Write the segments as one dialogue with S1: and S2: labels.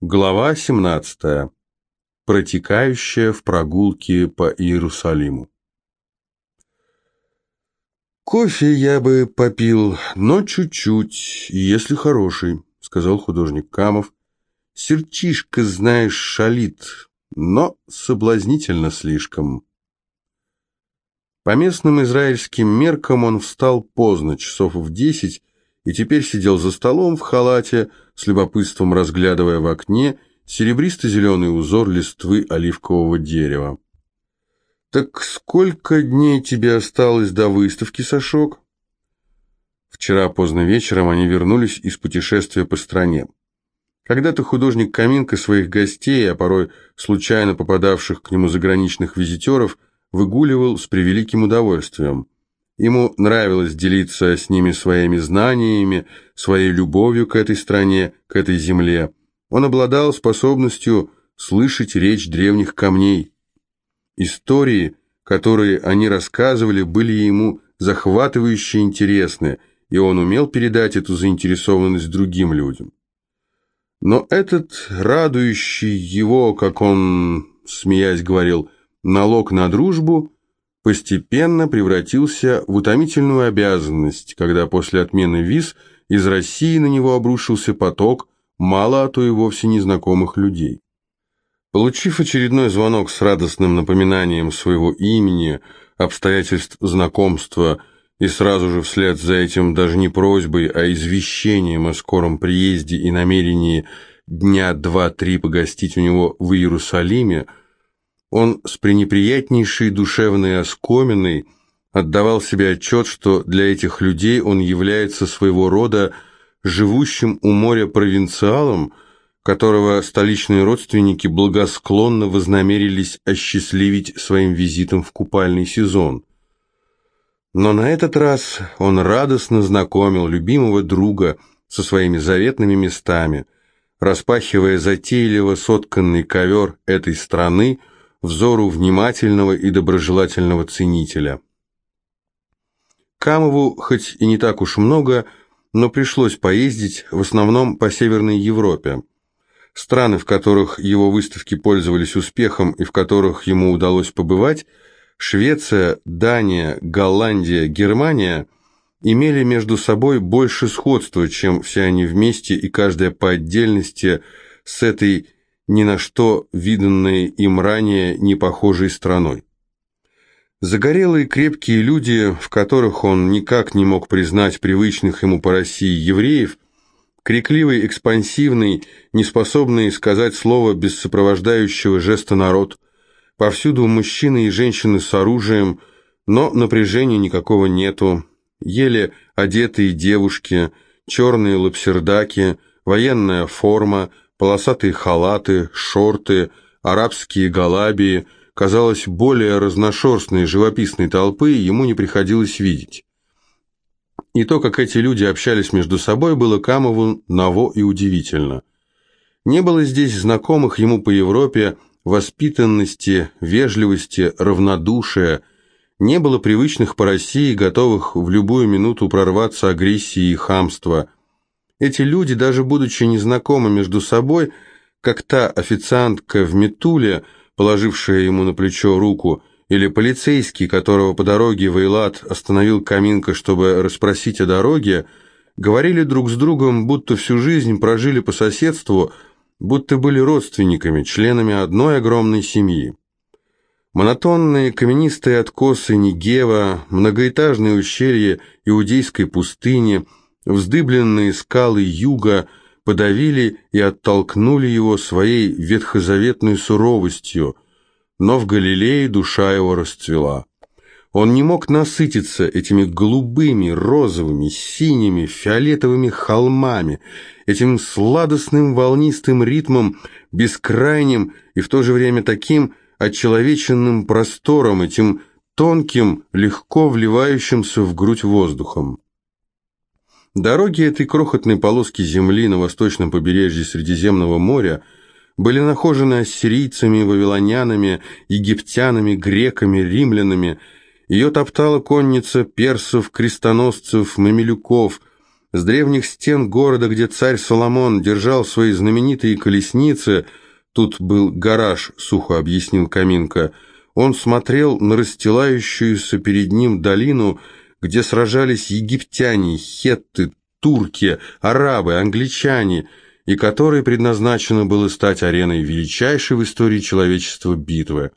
S1: Глава 17. Протекающая в прогулке по Иерусалиму. «Кофе я бы попил, но чуть-чуть, если хороший», — сказал художник Камов. «Серчишка, знаешь, шалит, но соблазнительно слишком». По местным израильским меркам он встал поздно, часов в десять, и теперь сидел за столом в халате, с любопытством разглядывая в окне серебристо-зеленый узор листвы оливкового дерева. «Так сколько дней тебе осталось до выставки, Сашок?» Вчера поздно вечером они вернулись из путешествия по стране. Когда-то художник Каминка своих гостей, а порой случайно попадавших к нему заграничных визитеров, выгуливал с превеликим удовольствием – Ему нравилось делиться с ними своими знаниями, своей любовью к этой стране, к этой земле. Он обладал способностью слышать речь древних камней. Истории, которые они рассказывали, были ему захватывающе интересны, и он умел передать эту заинтересованность другим людям. Но этот радующий его, как он, смеясь, говорил, налог на дружбу – постепенно превратился в утомительную обязанность, когда после отмены виз из России на него обрушился поток мало, а то и вовсе незнакомых людей. Получив очередной звонок с радостным напоминанием своего имени, обстоятельств знакомства и сразу же вслед за этим даже не просьбой, а извещением о скором приезде и намерении дня два-три погостить у него в Иерусалиме – он с пренеприятнейшей душевной оскоминой отдавал себе отчет, что для этих людей он является своего рода живущим у моря провинциалом, которого столичные родственники благосклонно вознамерились осчастливить своим визитом в купальный сезон. Но на этот раз он радостно знакомил любимого друга со своими заветными местами, распахивая затейливо сотканный ковер этой страны, взору внимательного и доброжелательного ценителя. Камову хоть и не так уж много, но пришлось поездить в основном по Северной Европе. Страны, в которых его выставки пользовались успехом и в которых ему удалось побывать, Швеция, Дания, Голландия, Германия имели между собой больше сходства, чем все они вместе и каждая по отдельности с этой ни на что виданной им ранее не похожей страной. Загорелые крепкие люди, в которых он никак не мог признать привычных ему по России евреев, крикливый, экспансивный, неспособный сказать слово без сопровождающего жеста народ, повсюду мужчины и женщины с оружием, но напряжения никакого нету, еле одетые девушки, черные лапсердаки, военная форма – полосатые халаты, шорты, арабские галабии, казалось, более разношерстной живописной толпы ему не приходилось видеть. И то, как эти люди общались между собой, было Камову ново и удивительно. Не было здесь знакомых ему по Европе воспитанности, вежливости, равнодушия, не было привычных по России, готовых в любую минуту прорваться агрессии и хамства – эти люди, даже будучи незнакомы между собой, как та официантка в Метуле, положившая ему на плечо руку, или полицейский, которого по дороге в Эйлат остановил Каминка, чтобы расспросить о дороге, говорили друг с другом, будто всю жизнь прожили по соседству, будто были родственниками, членами одной огромной семьи. Монотонные каменистые откосы Нигева, многоэтажные ущелья Иудейской пустыни – Вздыбленные скалы юга подавили и оттолкнули его своей ветхозаветной суровостью, но в Галилее душа его расцвела. Он не мог насытиться этими голубыми, розовыми, синими, фиолетовыми холмами, этим сладостным волнистым ритмом, бескрайним и в то же время таким очеловеченным простором, этим тонким, легко вливающимся в грудь воздухом. Дороги этой крохотной полоски земли на восточном побережье Средиземного моря были нахожены ассирийцами, вавилонянами, египтянами, греками, римлянами. Ее топтала конница персов, крестоносцев, мамилюков, С древних стен города, где царь Соломон держал свои знаменитые колесницы, тут был гараж, сухо объяснил Каминка, он смотрел на расстилающуюся перед ним долину, где сражались египтяне, хетты, турки, арабы, англичане, и которой предназначено было стать ареной величайшей в истории человечества битвы.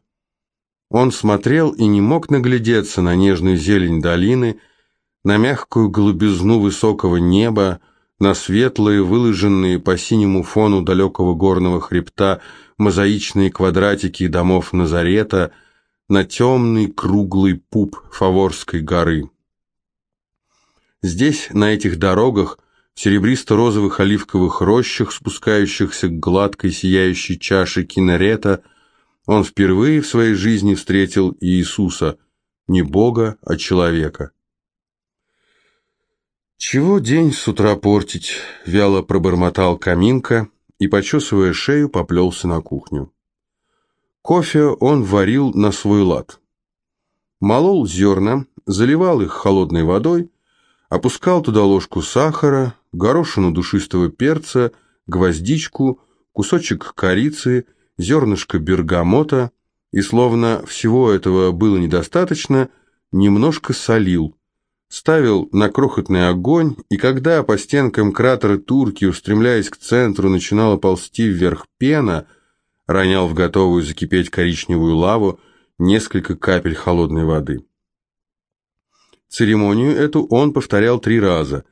S1: Он смотрел и не мог наглядеться на нежную зелень долины, на мягкую голубизну высокого неба, на светлые, выложенные по синему фону далекого горного хребта мозаичные квадратики домов Назарета, на темный круглый пуп Фаворской горы. Здесь, на этих дорогах, в серебристо-розовых оливковых рощах, спускающихся к гладкой сияющей чаше кинарета, он впервые в своей жизни встретил Иисуса, не Бога, а человека. «Чего день с утра портить?» — вяло пробормотал Каминка и, почесывая шею, поплелся на кухню. Кофе он варил на свой лад. Молол зерна, заливал их холодной водой, опускал туда ложку сахара, горошину душистого перца, гвоздичку, кусочек корицы, зернышко бергамота, и словно всего этого было недостаточно, немножко солил – ставил на крохотный огонь, и когда по стенкам кратера турки, устремляясь к центру, начинала ползти вверх пена, ронял в готовую закипеть коричневую лаву несколько капель холодной воды. Церемонию эту он повторял три раза,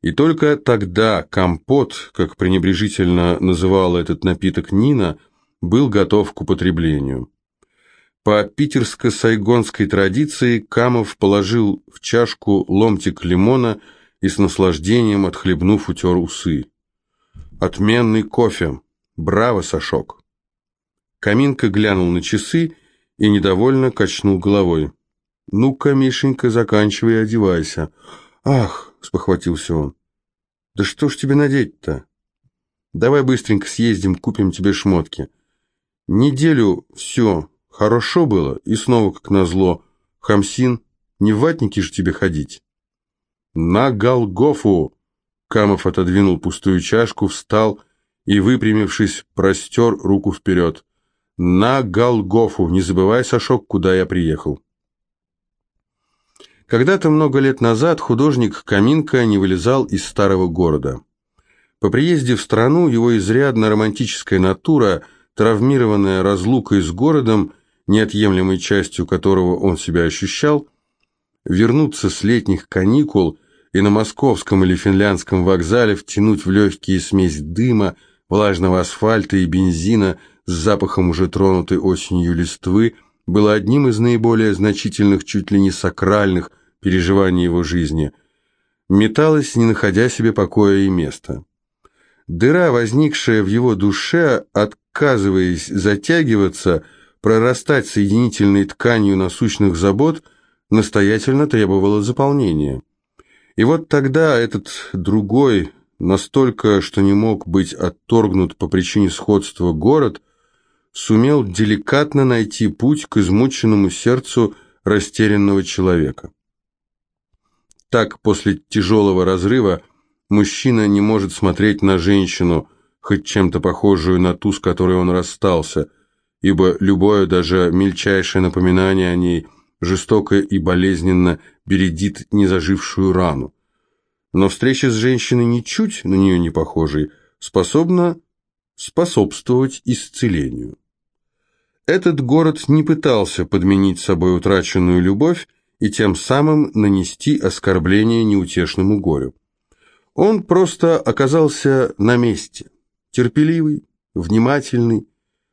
S1: и только тогда компот, как пренебрежительно называла этот напиток Нина, был готов к употреблению. По питерско-сайгонской традиции Камов положил в чашку ломтик лимона и с наслаждением, отхлебнув, утер усы. «Отменный кофе! Браво, Сашок!» Каминка глянул на часы и недовольно качнул головой. «Ну-ка, Мишенька, заканчивай и одевайся». «Ах!» — спохватился он. «Да что ж тебе надеть-то? Давай быстренько съездим, купим тебе шмотки. Неделю все, Хорошо было, и снова, как назло, Хамсин, не в ватнике же тебе ходить. На Голгофу! Камов отодвинул пустую чашку, встал и, выпрямившись, простер руку вперед. На Голгофу! Не забывай, Сашок, куда я приехал. Когда-то много лет назад художник Каминка не вылезал из старого города. По приезде в страну его изрядно романтическая натура, травмированная разлукой с городом, неотъемлемой частью которого он себя ощущал, вернуться с летних каникул и на московском или финляндском вокзале втянуть в легкие смесь дыма, влажного асфальта и бензина с запахом уже тронутой осенью листвы было одним из наиболее значительных, чуть ли не сакральных переживаний его жизни. Металась, не находя себе покоя и места. Дыра, возникшая в его душе, отказываясь затягиваться – прорастать соединительной тканью насущных забот настоятельно требовало заполнения. И вот тогда этот другой, настолько, что не мог быть отторгнут по причине сходства город, сумел деликатно найти путь к измученному сердцу растерянного человека. Так, после тяжелого разрыва, мужчина не может смотреть на женщину, хоть чем-то похожую на ту, с которой он расстался – ибо любое, даже мельчайшее напоминание о ней жестоко и болезненно бередит незажившую рану. Но встреча с женщиной ничуть на нее не похожей способна способствовать исцелению. Этот город не пытался подменить собой утраченную любовь и тем самым нанести оскорбление неутешному горю. Он просто оказался на месте, терпеливый, внимательный,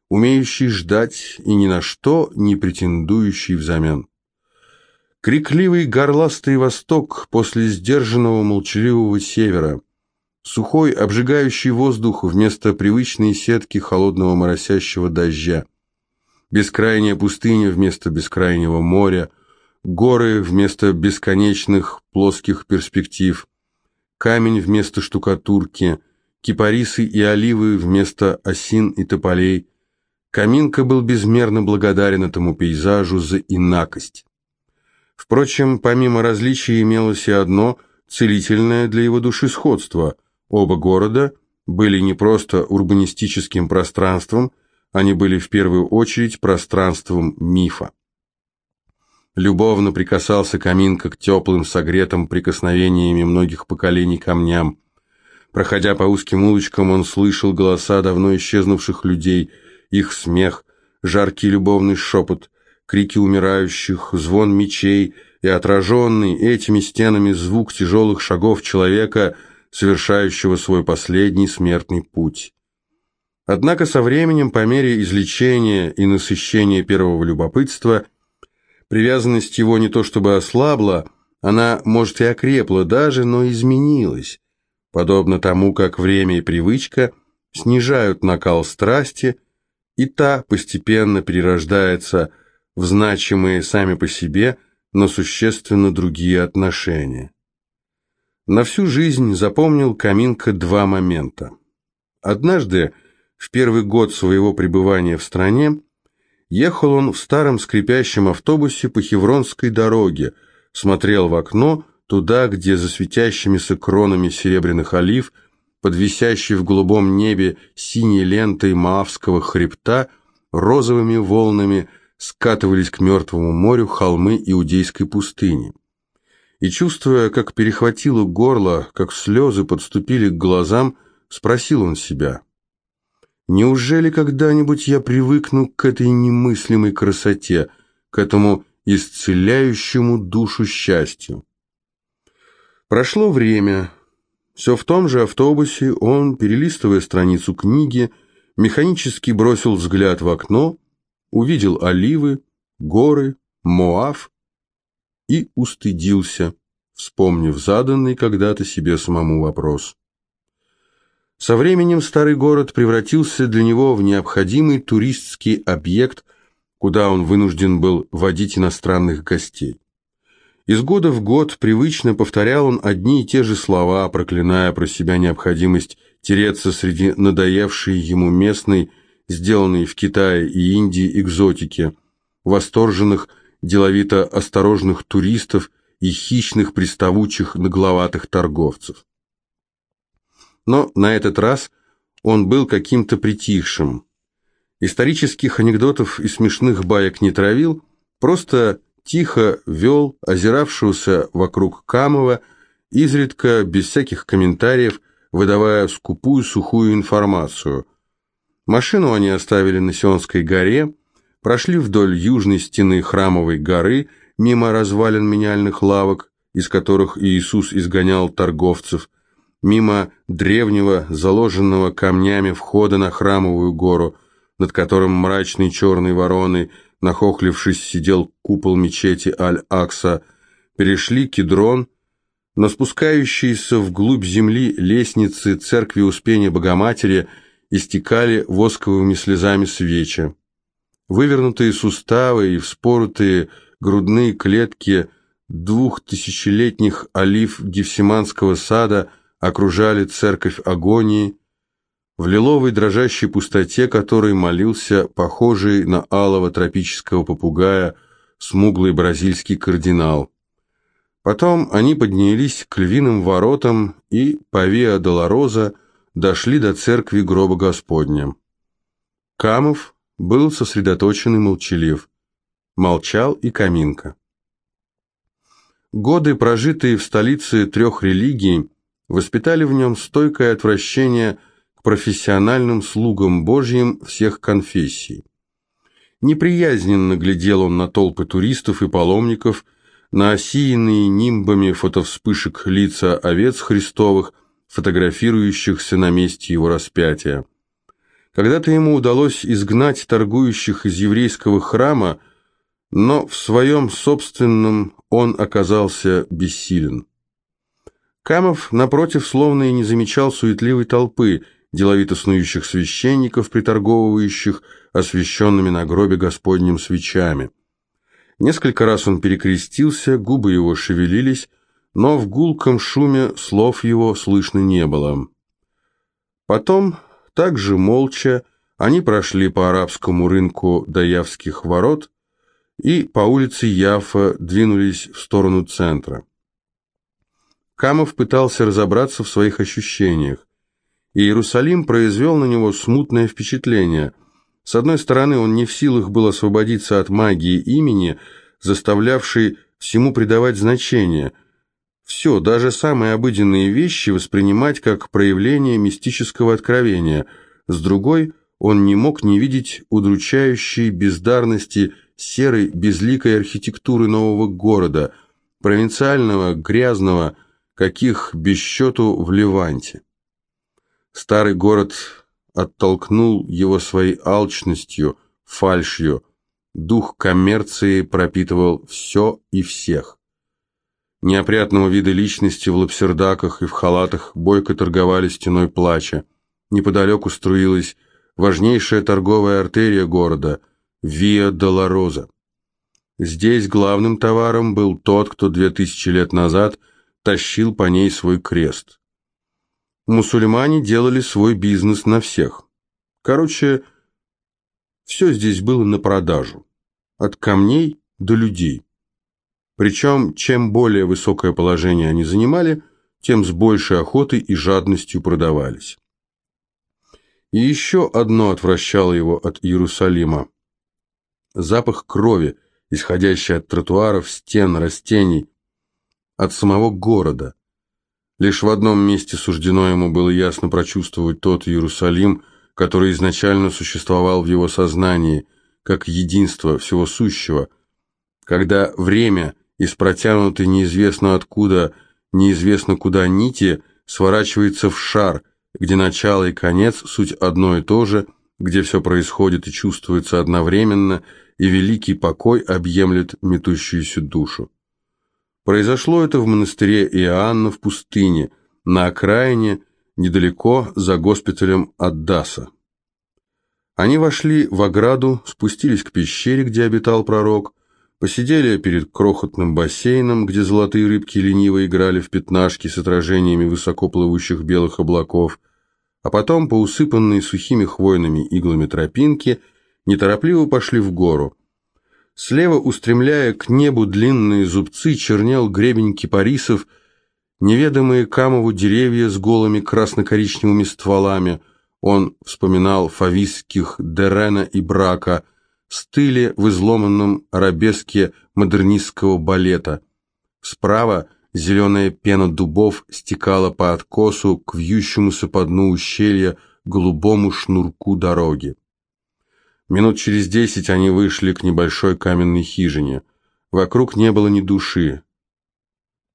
S1: умеющий ждать и ни на что не претендующий взамен. Крикливый горластый восток после сдержанного молчаливого севера, сухой обжигающий воздух вместо привычной сетки холодного моросящего дождя, бескрайняя пустыня вместо бескрайнего моря, горы вместо бесконечных плоских перспектив, камень вместо штукатурки, кипарисы и оливы вместо осин и тополей – Каминка был безмерно благодарен этому пейзажу за инакость. Впрочем, помимо различий имелось и одно, целительное для его души сходство. Оба города были не просто урбанистическим пространством, они были в первую очередь пространством мифа. Любовно прикасался Каминка к теплым, согретым прикосновениями многих поколений камням. Проходя по узким улочкам, он слышал голоса давно исчезнувших людей, их смех, жаркий любовный шепот, крики умирающих, звон мечей и отраженный этими стенами звук тяжелых шагов человека, совершающего свой последний смертный путь. Однако со временем, по мере излечения и насыщения первого любопытства, привязанность его не то чтобы ослабла, она, может, и окрепла даже, но изменилась, подобно тому, как время и привычка снижают накал страсти, и та постепенно перерождается в значимые сами по себе, но существенно другие отношения. На всю жизнь запомнил Каминка два момента. Однажды, в первый год своего пребывания в стране, ехал он в старом скрипящем автобусе по Хевронской дороге, смотрел в окно туда, где за светящимися кронами серебряных олив, под висящей в голубом небе синей лентой Маавского хребта, розовыми волнами скатывались к Мертвому морю холмы Иудейской пустыни. И, чувствуя, как перехватило горло, как слезы подступили к глазам, спросил он себя, «Неужели когда-нибудь я привыкну к этой немыслимой красоте, к этому исцеляющему душу счастью?» Прошло время. Все в том же автобусе он, перелистывая страницу книги, механически бросил взгляд в окно, увидел оливы, горы, Моав и устыдился, вспомнив заданный когда-то себе самому вопрос. Со временем старый город превратился для него в необходимый туристский объект, куда он вынужден был водить иностранных гостей. Из года в год привычно повторял он одни и те же слова, проклиная про себя необходимость тереться среди надоевшей ему местной, сделанной в Китае и Индии экзотики, восторженных, деловито осторожных туристов и хищных приставучих нагловатых торговцев. Но на этот раз он был каким-то притихшим. Исторических анекдотов и смешных баек не травил, просто тихо вел озиравшегося вокруг Камова, изредка, без всяких комментариев, выдавая скупую сухую информацию. Машину они оставили на Сионской горе, прошли вдоль южной стены храмовой горы, мимо развалин меняльных лавок, из которых Иисус изгонял торговцев, мимо древнего, заложенного камнями входа на храмовую гору, над которым мрачные черные вороны – нахохлившись, сидел купол мечети Аль-Акса, перешли Кедрон, но спускающиеся вглубь земли лестницы церкви Успения Богоматери истекали восковыми слезами свечи. Вывернутые суставы и вспоротые грудные клетки двухтысячелетних олив Гефсиманского сада окружали церковь агонии, в лиловой дрожащей пустоте которой молился похожий на алого тропического попугая смуглый бразильский кардинал. Потом они поднялись к львиным воротам и, по Виа Долороза, дошли до церкви гроба Господня. Камов был сосредоточен и молчалив. Молчал и Каминка. Годы, прожитые в столице трех религий, воспитали в нем стойкое отвращение профессиональным слугам Божьим всех конфессий. Неприязненно глядел он на толпы туристов и паломников, на осеянные нимбами фотовспышек лица овец Христовых, фотографирующихся на месте его распятия. Когда-то ему удалось изгнать торгующих из еврейского храма, но в своем собственном он оказался бессилен. Камов, напротив, словно и не замечал суетливой толпы – деловито снующих священников, приторговывающих освященными на гробе Господним свечами. Несколько раз он перекрестился, губы его шевелились, но в гулком шуме слов его слышно не было. Потом, также молча, они прошли по арабскому рынку до Явских ворот и по улице Яфа двинулись в сторону центра. Камов пытался разобраться в своих ощущениях. Иерусалим произвел на него смутное впечатление. С одной стороны, он не в силах был освободиться от магии имени, заставлявшей всему придавать значение. Все, даже самые обыденные вещи воспринимать как проявление мистического откровения. С другой, он не мог не видеть удручающей бездарности серой безликой архитектуры нового города, провинциального, грязного, каких без счету в Леванте. Старый город оттолкнул его своей алчностью, фальшью, дух коммерции пропитывал все и всех. Неопрятного вида личности в лапсердаках и в халатах бойко торговали стеной плача. Неподалеку струилась важнейшая торговая артерия города – Виа Долороза. Здесь главным товаром был тот, кто две тысячи лет назад тащил по ней свой крест. Мусульмане делали свой бизнес на всех. Короче, все здесь было на продажу. От камней до людей. Причем, чем более высокое положение они занимали, тем с большей охотой и жадностью продавались. И еще одно отвращало его от Иерусалима запах крови, исходящий от тротуаров, стен, растений, от самого города. Лишь в одном месте суждено ему было ясно прочувствовать тот Иерусалим, который изначально существовал в его сознании, как единство всего сущего, когда время из протянутой неизвестно откуда, неизвестно куда нити сворачивается в шар, где начало и конец суть одно и то же, где все происходит и чувствуется одновременно – и великий покой объемлет метущуюся душу. Произошло это в монастыре Иоанна в пустыне, на окраине, недалеко за госпиталем Аддаса. Они вошли в ограду, спустились к пещере, где обитал пророк, посидели перед крохотным бассейном, где золотые рыбки лениво играли в пятнашки с отражениями высокоплывущих белых облаков, а потом по усыпанной сухими хвойными иглами тропинке – неторопливо пошли в гору. Слева, устремляя к небу длинные зубцы, чернел гребень кипарисов, неведомые камову деревья с голыми красно-коричневыми стволами. Он вспоминал фавистских Дерена и Брака, стыли в изломанном арабеске модернистского балета. Справа зеленая пена дубов стекала по откосу к вьющемуся по дну ущелья голубому шнурку дороги. Минут через десять они вышли к небольшой каменной хижине. Вокруг не было ни души.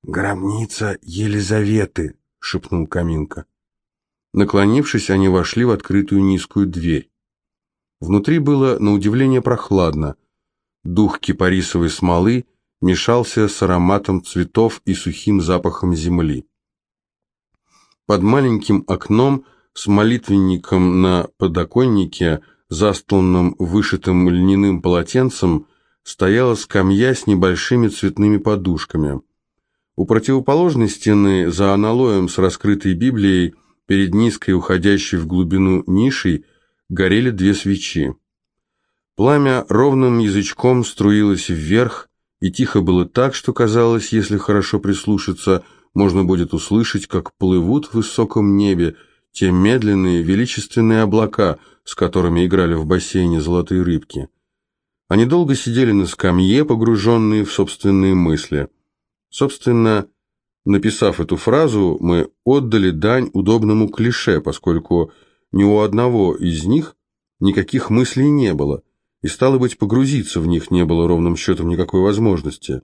S2: «Гробница Елизаветы», — шепнул Каминка.
S1: Наклонившись, они вошли в открытую низкую дверь. Внутри было, на удивление, прохладно. Дух кипарисовой смолы мешался с ароматом цветов и сухим запахом земли. Под маленьким окном с молитвенником на подоконнике застланном вышитым льняным полотенцем, стояла скамья с небольшими цветными подушками. У противоположной стены, за аналоем с раскрытой Библией, перед низкой, уходящей в глубину нишей, горели две свечи. Пламя ровным язычком струилось вверх, и тихо было так, что казалось, если хорошо прислушаться, можно будет услышать, как плывут в высоком небе те медленные величественные облака – с которыми играли в бассейне золотые рыбки. Они долго сидели на скамье, погруженные в собственные мысли. Собственно, написав эту фразу, мы отдали дань удобному клише, поскольку ни у одного из них никаких мыслей не было, и, стало быть, погрузиться в них не было ровным счетом никакой возможности.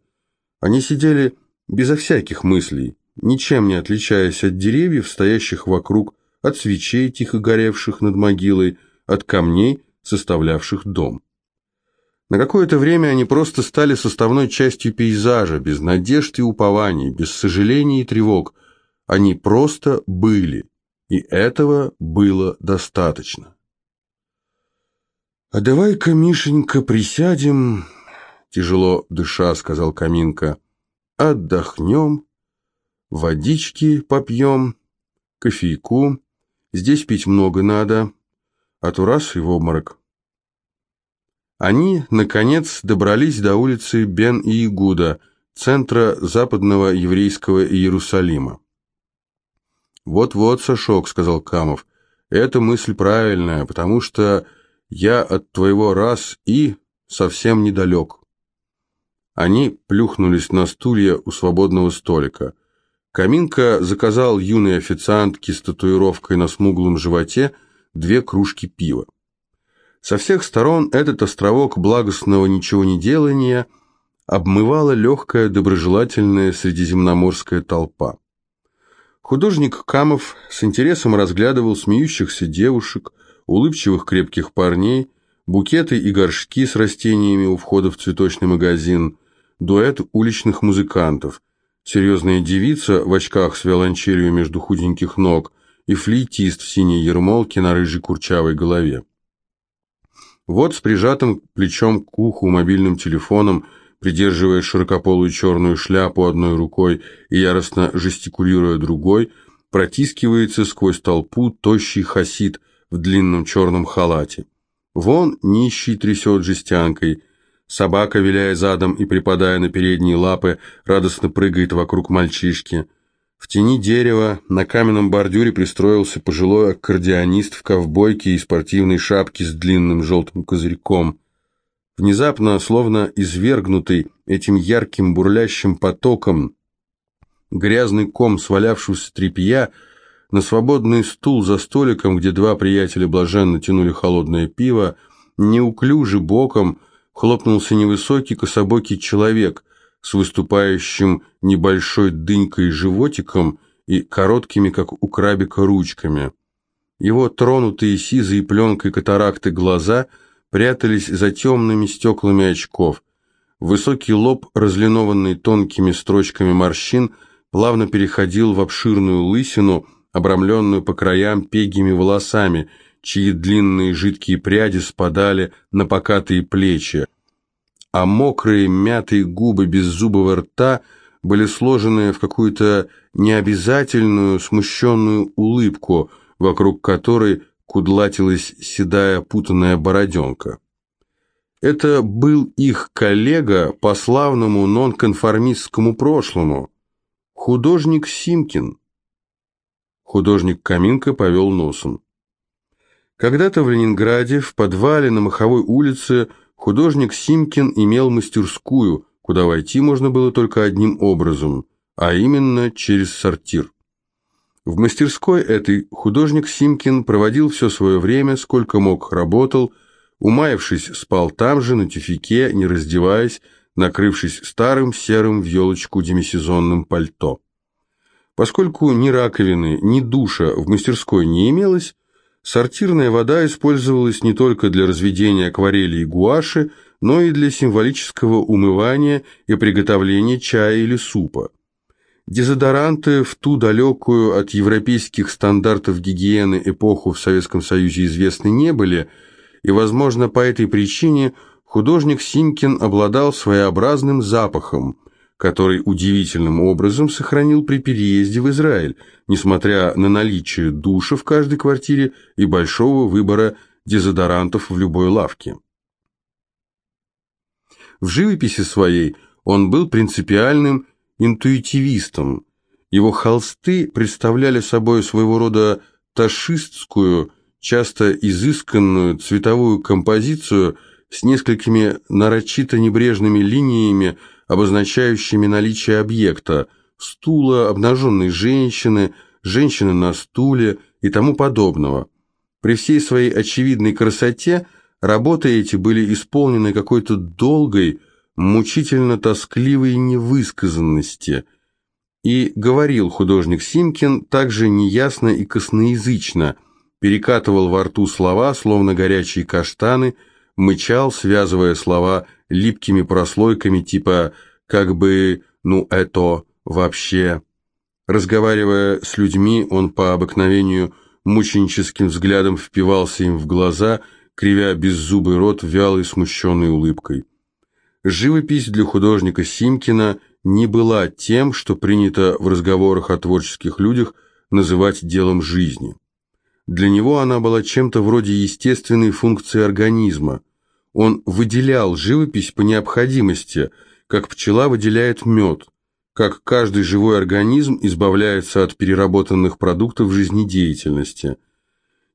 S1: Они сидели безо всяких мыслей, ничем не отличаясь от деревьев, стоящих вокруг, от свечей, тихо горевших над могилой, от камней, составлявших дом. На какое-то время они просто стали составной частью пейзажа, без надежд и упований, без сожалений и тревог. Они просто были, и этого было достаточно. «А давай-ка, Мишенька, присядем», — тяжело дыша, — сказал Каминка, — «отдохнем, водички попьем, кофейку, здесь пить много надо, а то раз и в обморок. Они, наконец, добрались до улицы Бен и Игуда, центра западного еврейского Иерусалима. «Вот-вот, Сашок», — сказал Камов, — «эта мысль правильная, потому что я от твоего раз и совсем недалек». Они плюхнулись на стулья у свободного столика. Каминка заказал юной официантке с татуировкой на смуглом животе две кружки пива. Со всех сторон этот островок благостного ничего не делания обмывала легкая доброжелательная средиземноморская толпа. Художник Камов с интересом разглядывал смеющихся девушек, улыбчивых крепких парней, букеты и горшки с растениями у входа в цветочный магазин, дуэт уличных музыкантов, серьезная девица в очках с виолончелью между худеньких ног и флейтист в синей ермолке на рыжей курчавой голове. Вот с прижатым плечом к уху мобильным телефоном, придерживая широкополую черную шляпу одной рукой и яростно жестикулируя другой, протискивается сквозь толпу тощий хасид в длинном черном халате. Вон нищий трясет жестянкой, собака, виляя задом и припадая на передние лапы, радостно прыгает вокруг мальчишки – в тени дерева на каменном бордюре пристроился пожилой аккордеонист в ковбойке и спортивной шапке с длинным желтым козырьком. Внезапно, словно извергнутый этим ярким бурлящим потоком, грязный ком свалявшегося тряпья, на свободный стул за столиком, где два приятеля блаженно тянули холодное пиво, неуклюже боком хлопнулся невысокий кособокий человек, с выступающим небольшой дынькой животиком и короткими, как у крабика, ручками. Его тронутые сизой пленкой катаракты глаза прятались за темными стеклами очков. Высокий лоб, разлинованный тонкими строчками морщин, плавно переходил в обширную лысину, обрамленную по краям пегими волосами, чьи длинные жидкие пряди спадали на покатые плечи а мокрые мятые губы беззубого рта были сложены в какую-то необязательную смущенную улыбку, вокруг которой кудлатилась седая путанная бороденка. Это был их коллега по славному нонконформистскому прошлому, художник Симкин. Художник Каминка повел носом. Когда-то в Ленинграде, в подвале на Маховой улице, Художник Симкин имел мастерскую, куда войти можно было только одним образом, а именно через сортир. В мастерской этой художник Симкин проводил все свое время, сколько мог работал, умаявшись, спал там же, на тюфике, не раздеваясь, накрывшись старым серым в елочку демисезонным пальто. Поскольку ни раковины, ни душа в мастерской не имелось, Сортирная вода использовалась не только для разведения акварели и гуаши, но и для символического умывания и приготовления чая или супа. Дезодоранты в ту далекую от европейских стандартов гигиены эпоху в Советском Союзе известны не были, и, возможно, по этой причине художник Синькин обладал своеобразным запахом, который удивительным образом сохранил при переезде в Израиль, несмотря на наличие душа в каждой квартире и большого выбора дезодорантов в любой лавке. В живописи своей он был принципиальным интуитивистом. Его холсты представляли собой своего рода ташистскую, часто изысканную цветовую композицию с несколькими нарочито небрежными линиями, обозначающими наличие объекта, стула, обнаженной женщины, женщины на стуле и тому подобного. При всей своей очевидной красоте работы эти были исполнены какой-то долгой, мучительно тоскливой невысказанности. И говорил художник Симкин также неясно и косноязычно, перекатывал во рту слова, словно горячие каштаны, мычал, связывая слова липкими прослойками типа «как бы, ну это, вообще». Разговаривая с людьми, он по обыкновению мученическим взглядом впивался им в глаза, кривя беззубый рот вялой смущенной улыбкой. Живопись для художника Симкина не была тем, что принято в разговорах о творческих людях называть делом жизни. Для него она была чем-то вроде естественной функции организма. Он выделял живопись по необходимости, как пчела выделяет мед, как каждый живой организм избавляется от переработанных продуктов жизнедеятельности.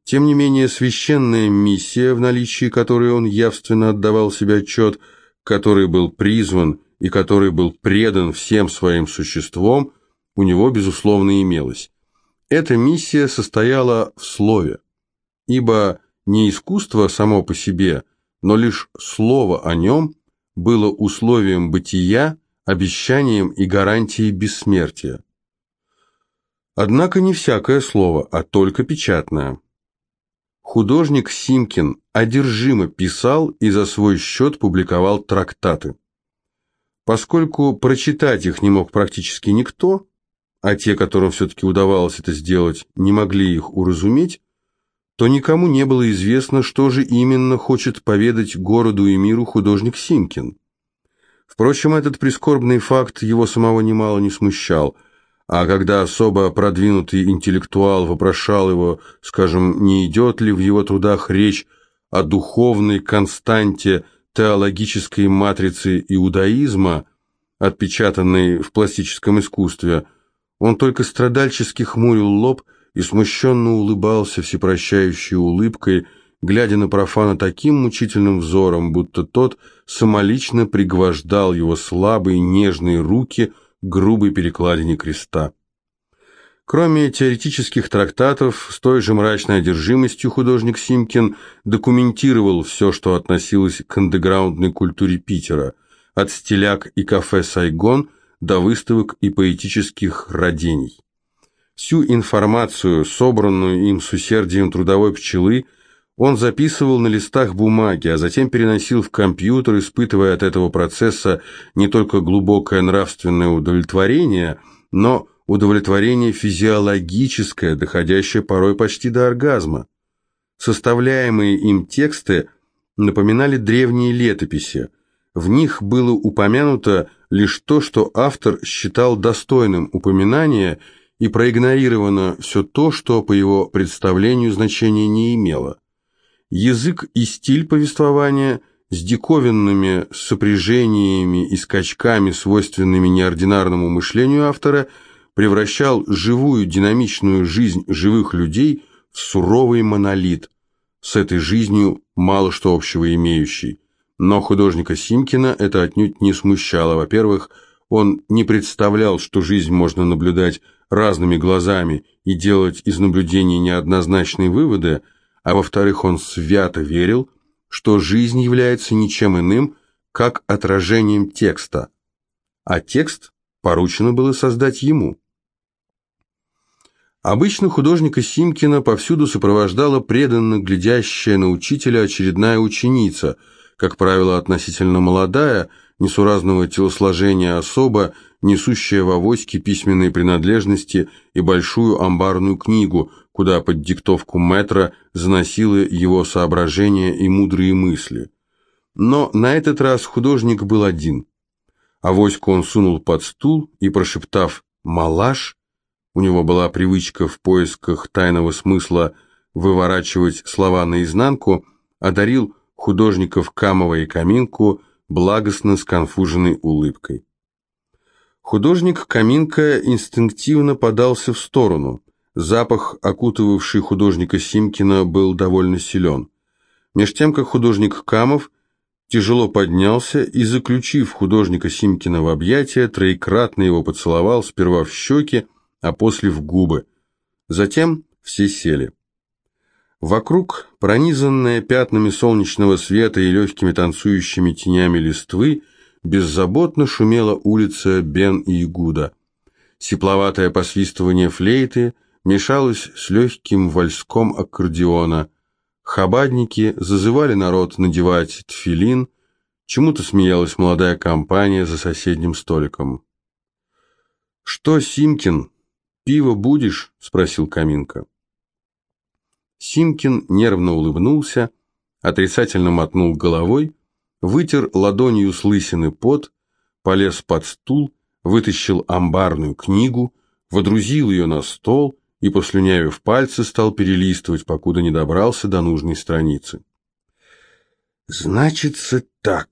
S1: Тем не менее, священная миссия, в наличии которой он явственно отдавал себе отчет, который был призван и который был предан всем своим существом, у него, безусловно, имелась. Эта миссия состояла в слове, ибо не искусство само по себе, но лишь слово о нем было условием бытия, обещанием и гарантией бессмертия. Однако не всякое слово, а только печатное. Художник Симкин одержимо писал и за свой счет публиковал трактаты. Поскольку прочитать их не мог практически никто, а те, которым все-таки удавалось это сделать, не могли их уразуметь, то никому не было известно, что же именно хочет поведать городу и миру художник Симкин. Впрочем, этот прискорбный факт его самого немало не смущал, а когда особо продвинутый интеллектуал вопрошал его, скажем, не идет ли в его трудах речь о духовной константе теологической матрицы иудаизма, отпечатанной в пластическом искусстве, он только страдальчески хмурил лоб и смущенно улыбался всепрощающей улыбкой, глядя на профана таким мучительным взором, будто тот самолично пригвождал его слабые нежные руки к грубой перекладине креста. Кроме теоретических трактатов, с той же мрачной одержимостью художник Симкин документировал все, что относилось к андеграундной культуре Питера, от стиляк и кафе «Сайгон» до выставок и поэтических родений. Всю информацию, собранную им с усердием трудовой пчелы, он записывал на листах бумаги, а затем переносил в компьютер, испытывая от этого процесса не только глубокое нравственное удовлетворение, но удовлетворение физиологическое, доходящее порой почти до оргазма. Составляемые им тексты напоминали древние летописи. В них было упомянуто лишь то, что автор считал достойным упоминания, и проигнорировано все то, что по его представлению значения не имело. Язык и стиль повествования с диковинными сопряжениями и скачками, свойственными неординарному мышлению автора, превращал живую динамичную жизнь живых людей в суровый монолит, с этой жизнью мало что общего имеющий. Но художника Симкина это отнюдь не смущало. Во-первых, он не представлял, что жизнь можно наблюдать разными глазами и делать из наблюдений неоднозначные выводы, а во-вторых, он свято верил, что жизнь является ничем иным, как отражением текста, а текст поручено было создать ему. Обычно художника Симкина повсюду сопровождала преданно глядящая на учителя очередная ученица – как правило, относительно молодая, несуразного телосложения особа, несущая в авоське письменные принадлежности и большую амбарную книгу, куда под диктовку метра заносила его соображения и мудрые мысли. Но на этот раз художник был один. Авоську он сунул под стул и, прошептав «малаш», у него была привычка в поисках тайного смысла выворачивать слова наизнанку, одарил художников Камова и Каминку благостно сконфуженной улыбкой. Художник Каминка инстинктивно подался в сторону. Запах, окутывавший художника Симкина, был довольно силен. Меж тем, как художник Камов тяжело поднялся и, заключив художника Симкина в объятия, троекратно его поцеловал сперва в щеки, а после в губы. Затем все сели. Вокруг, пронизанная пятнами солнечного света и легкими танцующими тенями листвы, беззаботно шумела улица Бен и Игуда. Сепловатое посвистывание флейты мешалось с легким вальском аккордеона. Хабадники зазывали народ надевать тфилин, чему-то смеялась молодая компания за соседним столиком. «Что, Симкин, пиво будешь?» – спросил Каминка. Симкин нервно улыбнулся, отрицательно мотнул головой, вытер ладонью с лысины пот, полез под стул, вытащил амбарную книгу, водрузил ее на стол и, послюнявив пальцы, стал перелистывать, покуда не добрался до нужной страницы. «Значится так»,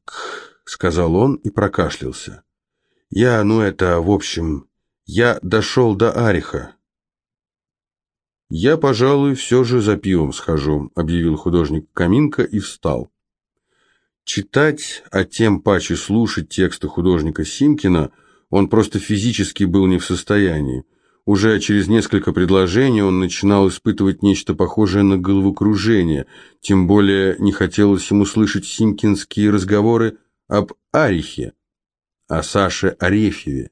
S1: — сказал он и прокашлялся. «Я, ну это, в общем, я дошел до Ариха». «Я, пожалуй, все же за пивом схожу», — объявил художник Каминка и встал. Читать, а тем паче слушать тексты художника Симкина он просто физически был не в состоянии. Уже через несколько предложений он начинал испытывать нечто похожее на головокружение, тем более не хотелось ему слышать симкинские разговоры об Арихе, о Саше Арефьеве.